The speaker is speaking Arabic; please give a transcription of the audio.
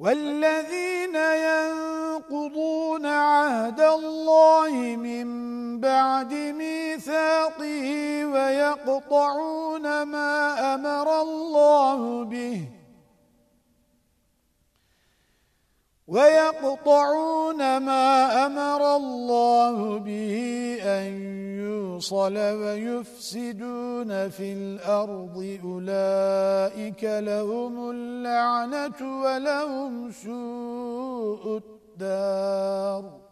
والذين ينقضون عهد الله من بعد ميثاقه ويقطعون ما أمر الله به ويقطعون ما أمر الله به أن يوصل ويفسدون في الأرض أولئك لهم اللعنة ولهم سوء الدار